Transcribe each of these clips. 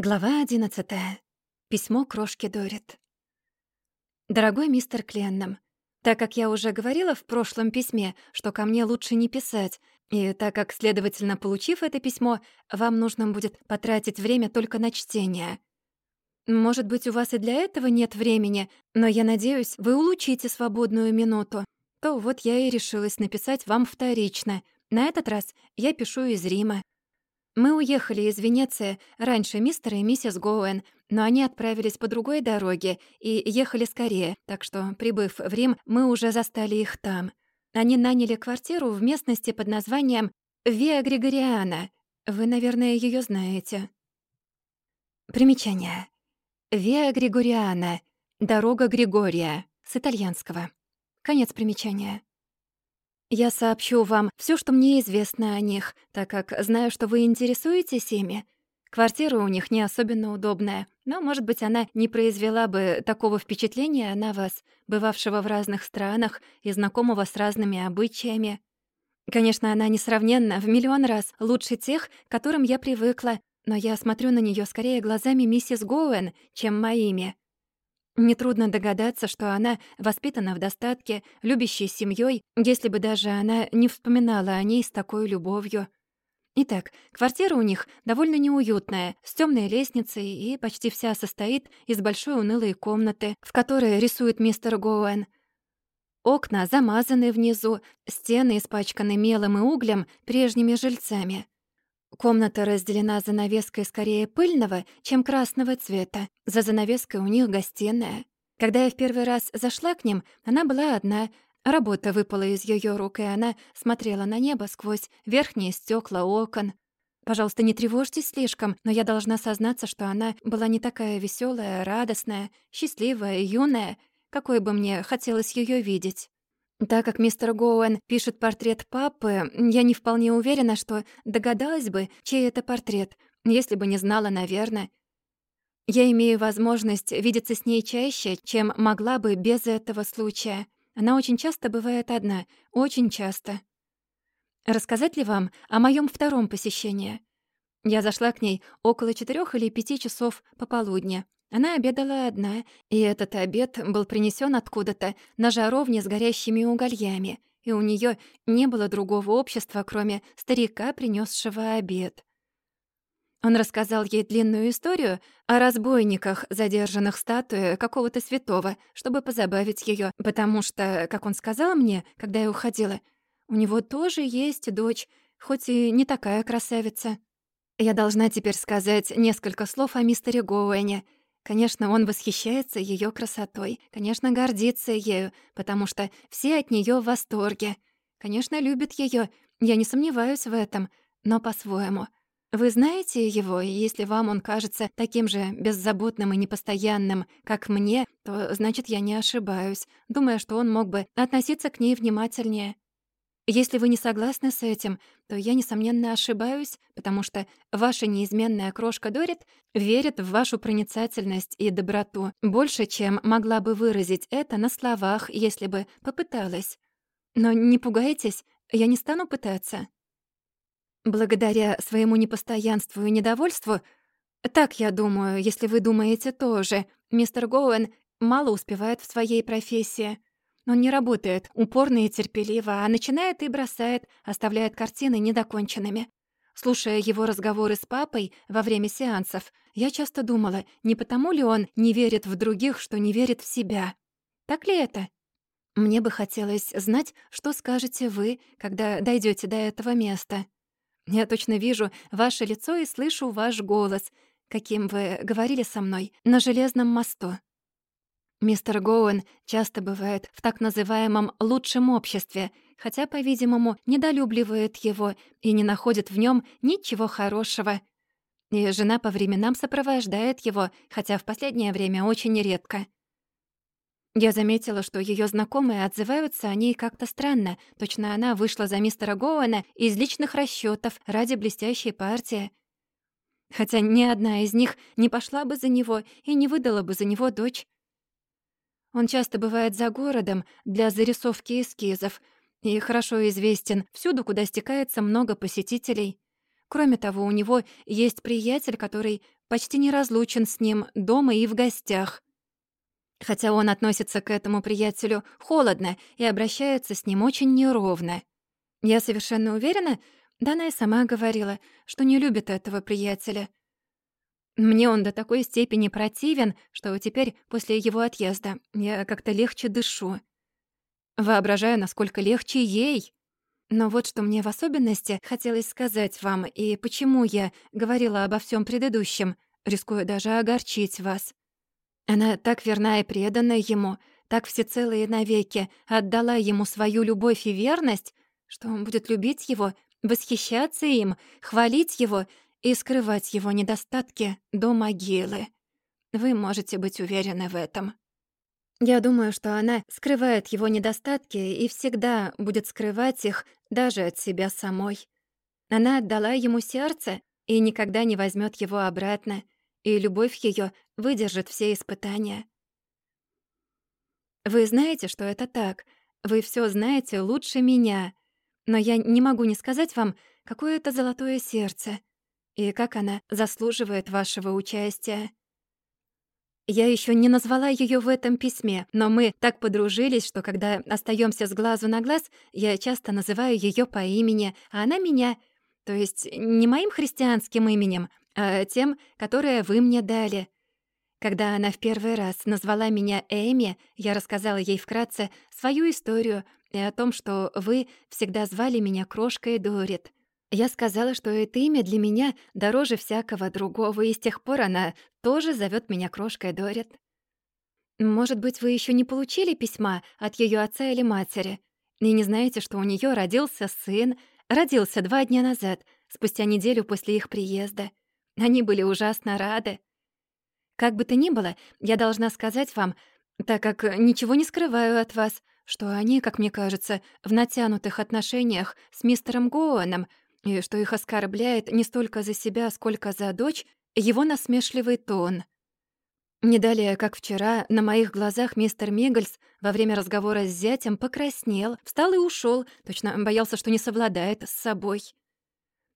Глава 11. Письмо крошки Дорит. Дорогой мистер Кленном, так как я уже говорила в прошлом письме, что ко мне лучше не писать, и так как, следовательно, получив это письмо, вам нужно будет потратить время только на чтение. Может быть, у вас и для этого нет времени, но я надеюсь, вы улучшите свободную минуту. То вот я и решилась написать вам вторично. На этот раз я пишу из Рима. Мы уехали из Венеции раньше мистера и миссис Гоуэн, но они отправились по другой дороге и ехали скорее, так что, прибыв в Рим, мы уже застали их там. Они наняли квартиру в местности под названием Виа Григориана. Вы, наверное, ее знаете. Примечание. Виа Григориана. Дорога Григория. С итальянского. Конец примечания. Я сообщу вам все, что мне известно о них, так как знаю, что вы интересуетесь ими. Квартира у них не особенно удобная, но, может быть, она не произвела бы такого впечатления на вас, бывавшего в разных странах и знакомого с разными обычаями. Конечно, она несравненно, в миллион раз лучше тех, к которым я привыкла, но я смотрю на нее скорее глазами миссис Гоуэн, чем моими. Нетрудно догадаться, что она воспитана в достатке, любящей семьей, если бы даже она не вспоминала о ней с такой любовью. Итак, квартира у них довольно неуютная, с темной лестницей и почти вся состоит из большой унылой комнаты, в которой рисует мистер Гоуэн. Окна замазаны внизу, стены испачканы мелом и углем прежними жильцами. Комната разделена занавеской скорее пыльного, чем красного цвета. За занавеской у них гостиная. Когда я в первый раз зашла к ним, она была одна. Работа выпала из ее рук, и она смотрела на небо сквозь верхние стекла окон. Пожалуйста, не тревожьтесь слишком, но я должна сознаться, что она была не такая веселая, радостная, счастливая, юная, какой бы мне хотелось ее видеть. Так как мистер Гоуэн пишет портрет папы, я не вполне уверена, что догадалась бы, чей это портрет, если бы не знала, наверное. Я имею возможность видеться с ней чаще, чем могла бы без этого случая. Она очень часто бывает одна, очень часто. Рассказать ли вам о моем втором посещении? Я зашла к ней около четырех или пяти часов пополудня. Она обедала одна, и этот обед был принесен откуда-то на жаровне с горящими угольями, и у нее не было другого общества, кроме старика, принесшего обед. Он рассказал ей длинную историю о разбойниках, задержанных статуей какого-то святого, чтобы позабавить ее, потому что, как он сказал мне, когда я уходила, у него тоже есть дочь, хоть и не такая красавица. Я должна теперь сказать несколько слов о мистере Гоуэне — Конечно, он восхищается ее красотой, конечно, гордится ею, потому что все от нее в восторге. Конечно, любит ее, я не сомневаюсь в этом, но по-своему. Вы знаете его, и если вам он кажется таким же беззаботным и непостоянным, как мне, то значит, я не ошибаюсь, думая, что он мог бы относиться к ней внимательнее. Если вы не согласны с этим, то я, несомненно, ошибаюсь, потому что ваша неизменная крошка Дорит верит в вашу проницательность и доброту больше, чем могла бы выразить это на словах, если бы попыталась. Но не пугайтесь, я не стану пытаться. Благодаря своему непостоянству и недовольству, так я думаю, если вы думаете тоже, мистер Гоуэн мало успевает в своей профессии — он не работает упорно и терпеливо, а начинает и бросает, оставляет картины недоконченными. Слушая его разговоры с папой во время сеансов, я часто думала, не потому ли он не верит в других, что не верит в себя. Так ли это? Мне бы хотелось знать, что скажете вы, когда дойдете до этого места. Я точно вижу ваше лицо и слышу ваш голос, каким вы говорили со мной на железном мосту. Мистер Гоуэн часто бывает в так называемом «лучшем обществе», хотя, по-видимому, недолюбливает его и не находит в нем ничего хорошего. И жена по временам сопровождает его, хотя в последнее время очень редко. Я заметила, что ее знакомые отзываются о ней как-то странно. Точно она вышла за мистера Гоуэна из личных расчетов ради блестящей партии. Хотя ни одна из них не пошла бы за него и не выдала бы за него дочь. Он часто бывает за городом для зарисовки эскизов и хорошо известен всюду, куда стекается много посетителей. Кроме того, у него есть приятель, который почти неразлучен с ним дома и в гостях. Хотя он относится к этому приятелю холодно и обращается с ним очень неровно. Я совершенно уверена, да она и сама говорила, что не любит этого приятеля. Мне он до такой степени противен, что теперь, после его отъезда, я как-то легче дышу. Воображаю, насколько легче ей. Но вот что мне в особенности хотелось сказать вам, и почему я говорила обо всем предыдущем, рискуя даже огорчить вас. Она так верна и предана ему, так всецело и навеки отдала ему свою любовь и верность, что он будет любить его, восхищаться им, хвалить его и скрывать его недостатки до могилы. Вы можете быть уверены в этом. Я думаю, что она скрывает его недостатки и всегда будет скрывать их даже от себя самой. Она отдала ему сердце и никогда не возьмет его обратно, и любовь ее выдержит все испытания. Вы знаете, что это так. Вы все знаете лучше меня. Но я не могу не сказать вам, какое это золотое сердце и как она заслуживает вашего участия. Я еще не назвала ее в этом письме, но мы так подружились, что когда остаемся с глазу на глаз, я часто называю ее по имени, а она меня, то есть не моим христианским именем, а тем, которое вы мне дали. Когда она в первый раз назвала меня Эми, я рассказала ей вкратце свою историю и о том, что вы всегда звали меня крошкой Дорит. Я сказала, что это имя для меня дороже всякого другого, и с тех пор она тоже зовет меня крошкой Дорит. Может быть, вы еще не получили письма от ее отца или матери, и не знаете, что у нее родился сын, родился два дня назад, спустя неделю после их приезда. Они были ужасно рады. Как бы то ни было, я должна сказать вам, так как ничего не скрываю от вас, что они, как мне кажется, в натянутых отношениях с мистером Гоуэном — и что их оскорбляет не столько за себя, сколько за дочь, его насмешливый тон. Не далее, как вчера, на моих глазах мистер Мигельс во время разговора с зятем покраснел, встал и ушел, точно боялся, что не совладает с собой.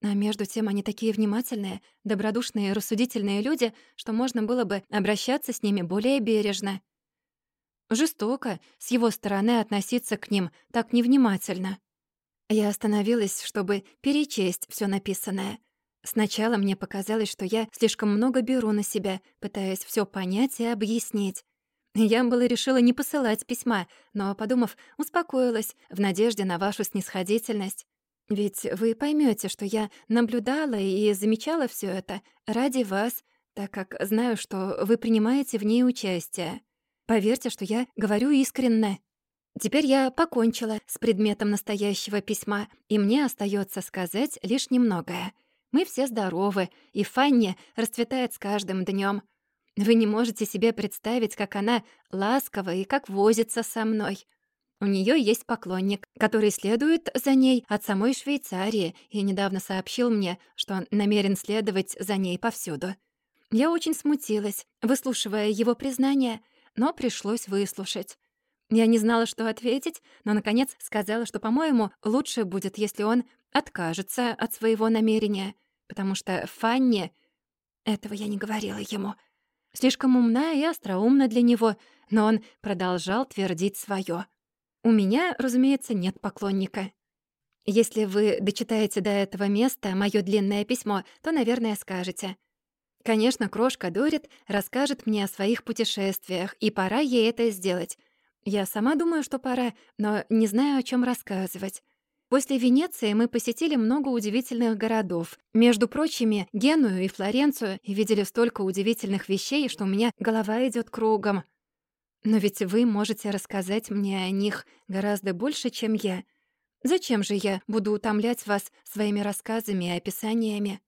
А между тем они такие внимательные, добродушные рассудительные люди, что можно было бы обращаться с ними более бережно. Жестоко с его стороны относиться к ним так невнимательно. Я остановилась, чтобы перечесть все написанное. Сначала мне показалось, что я слишком много беру на себя, пытаясь все понять и объяснить. Я было решила не посылать письма, но, подумав, успокоилась в надежде на вашу снисходительность. Ведь вы поймете, что я наблюдала и замечала все это ради вас, так как знаю, что вы принимаете в ней участие. Поверьте, что я говорю искренне. Теперь я покончила с предметом настоящего письма, и мне остается сказать лишь немногое. Мы все здоровы, и Фанни расцветает с каждым днем. Вы не можете себе представить, как она ласкова и как возится со мной. У нее есть поклонник, который следует за ней от самой Швейцарии и недавно сообщил мне, что он намерен следовать за ней повсюду. Я очень смутилась, выслушивая его признание, но пришлось выслушать. Я не знала, что ответить, но, наконец, сказала, что, по-моему, лучше будет, если он откажется от своего намерения, потому что Фанни... Этого я не говорила ему. Слишком умна и остроумна для него, но он продолжал твердить своё. У меня, разумеется, нет поклонника. Если вы дочитаете до этого места моё длинное письмо, то, наверное, скажете. Конечно, крошка Дорит расскажет мне о своих путешествиях, и пора ей это сделать. Я сама думаю, что пора, но не знаю, о чем рассказывать. После Венеции мы посетили много удивительных городов. Между прочими, Геную и Флоренцию, и видели столько удивительных вещей, что у меня голова идет кругом. Но ведь вы можете рассказать мне о них гораздо больше, чем я. Зачем же я буду утомлять вас своими рассказами и описаниями?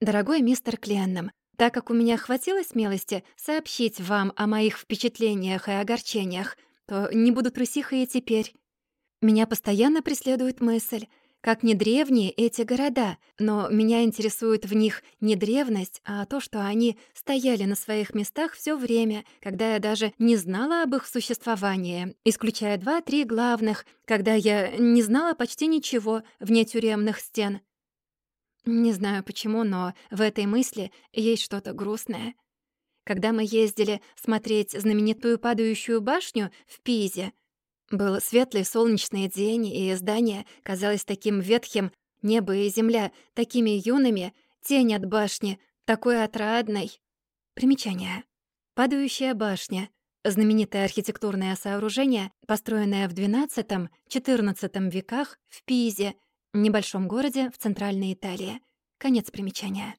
Дорогой мистер Кленном, так как у меня хватило смелости сообщить вам о моих впечатлениях и огорчениях, то не буду трусихой и теперь. Меня постоянно преследует мысль, как не древние эти города, но меня интересует в них не древность, а то, что они стояли на своих местах все время, когда я даже не знала об их существовании, исключая два-три главных, когда я не знала почти ничего вне тюремных стен. Не знаю почему, но в этой мысли есть что-то грустное. Когда мы ездили смотреть знаменитую падающую башню в Пизе, был светлый солнечный день, и здание казалось таким ветхим, небо и земля такими юными, тень от башни такой отрадной. Примечание. Падающая башня — знаменитое архитектурное сооружение, построенное в XII-XIV веках в Пизе, небольшом городе в Центральной Италии. Конец примечания.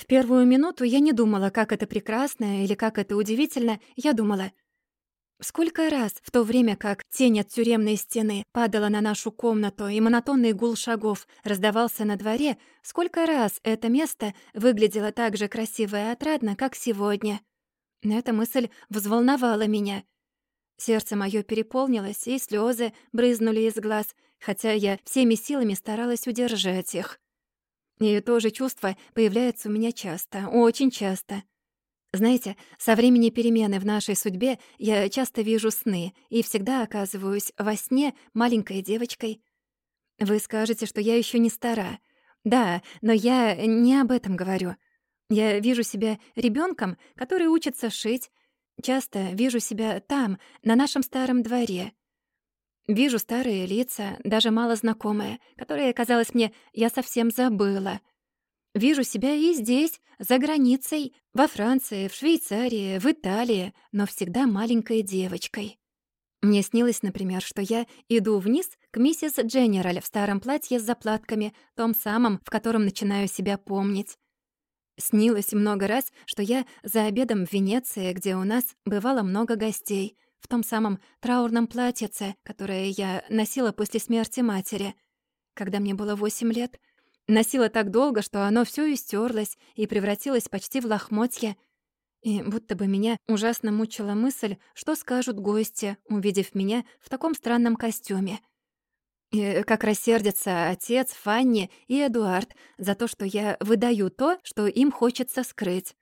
В первую минуту я не думала, как это прекрасно или как это удивительно. Я думала, Сколько раз, в то время как тень от тюремной стены падала на нашу комнату и монотонный гул шагов раздавался на дворе, сколько раз это место выглядело так же красиво и отрадно, как сегодня. Эта мысль взволновала меня. Сердце моё переполнилось, и слёзы брызнули из глаз, хотя я всеми силами старалась удержать их. И то же чувство появляется у меня часто, очень часто. Знаете, со времени перемены в нашей судьбе я часто вижу сны и всегда оказываюсь во сне маленькой девочкой. Вы скажете, что я еще не стара. Да, но я не об этом говорю. Я вижу себя ребенком, который учится шить. Часто вижу себя там, на нашем старом дворе. Вижу старые лица, даже мало знакомые, которые, казалось мне, я совсем забыла. Вижу себя и здесь, за границей, во Франции, в Швейцарии, в Италии, но всегда маленькой девочкой. Мне снилось, например, что я иду вниз к миссис Дженераль в старом платье с заплатками, том самом, в котором начинаю себя помнить. Снилось много раз, что я за обедом в Венеции, где у нас бывало много гостей, в том самом траурном платьице, которое я носила после смерти матери, когда мне было восемь лет — Носила так долго, что оно все истерлось и превратилось почти в лохмотья. И будто бы меня ужасно мучила мысль, что скажут гости, увидев меня в таком странном костюме. И как рассердятся отец, Фанни и Эдуард за то, что я выдаю то, что им хочется скрыть.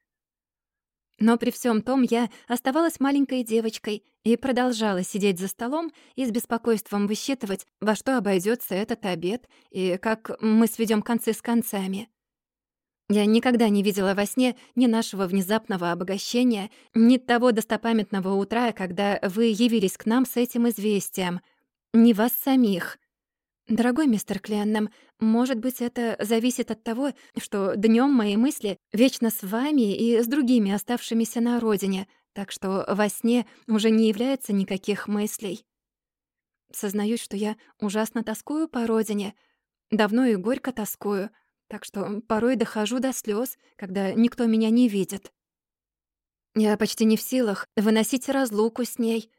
Но при всем том я оставалась маленькой девочкой и продолжала сидеть за столом и с беспокойством высчитывать, во что обойдется этот обед и как мы сведем концы с концами. Я никогда не видела во сне ни нашего внезапного обогащения, ни того достопамятного утра, когда вы явились к нам с этим известием, ни вас самих. «Дорогой мистер Кленнам, может быть, это зависит от того, что днём мои мысли вечно с вами и с другими оставшимися на родине, так что во сне уже не является никаких мыслей. Сознаюсь, что я ужасно тоскую по родине, давно и горько тоскую, так что порой дохожу до слёз, когда никто меня не видит. Я почти не в силах выносить разлуку с ней,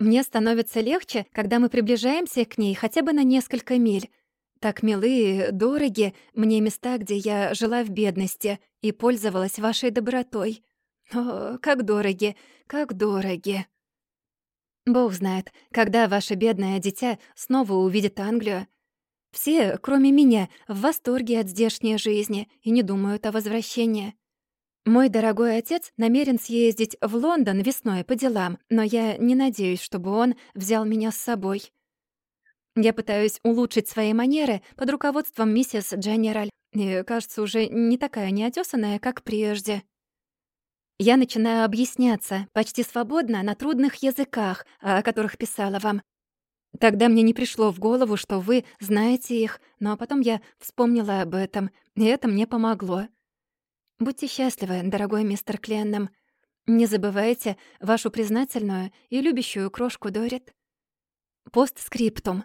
мне становится легче, когда мы приближаемся к ней хотя бы на несколько миль. Так милые, дороги мне места, где я жила в бедности и пользовалась вашей добротой. О, как дороги, как дороги. Бог знает, когда ваше бедное дитя снова увидит Англию. Все, кроме меня, в восторге от здешней жизни и не думают о возвращении. Мой дорогой отец намерен съездить в Лондон весной по делам, но я не надеюсь, чтобы он взял меня с собой. Я пытаюсь улучшить свои манеры под руководством миссис Дженераль, и, кажется, уже не такая неотесанная, как прежде. Я начинаю объясняться почти свободно на трудных языках, о которых писала вам. Тогда мне не пришло в голову, что вы знаете их, но потом я вспомнила об этом, и это мне помогло. Будьте счастливы, дорогой мистер Кленном. Не забывайте вашу признательную и любящую крошку Дорит. Постскриптум.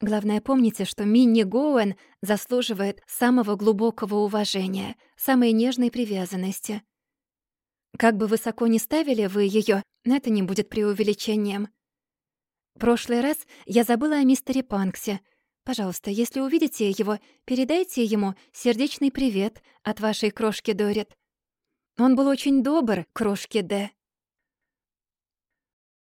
Главное, помните, что Минни Гоуэн заслуживает самого глубокого уважения, самой нежной привязанности. Как бы высоко ни ставили вы ее, это не будет преувеличением. Прошлый раз я забыла о мистере Панксе — Пожалуйста, если увидите его, передайте ему сердечный привет от вашей крошки Дорит. Он был очень добр, крошки Д.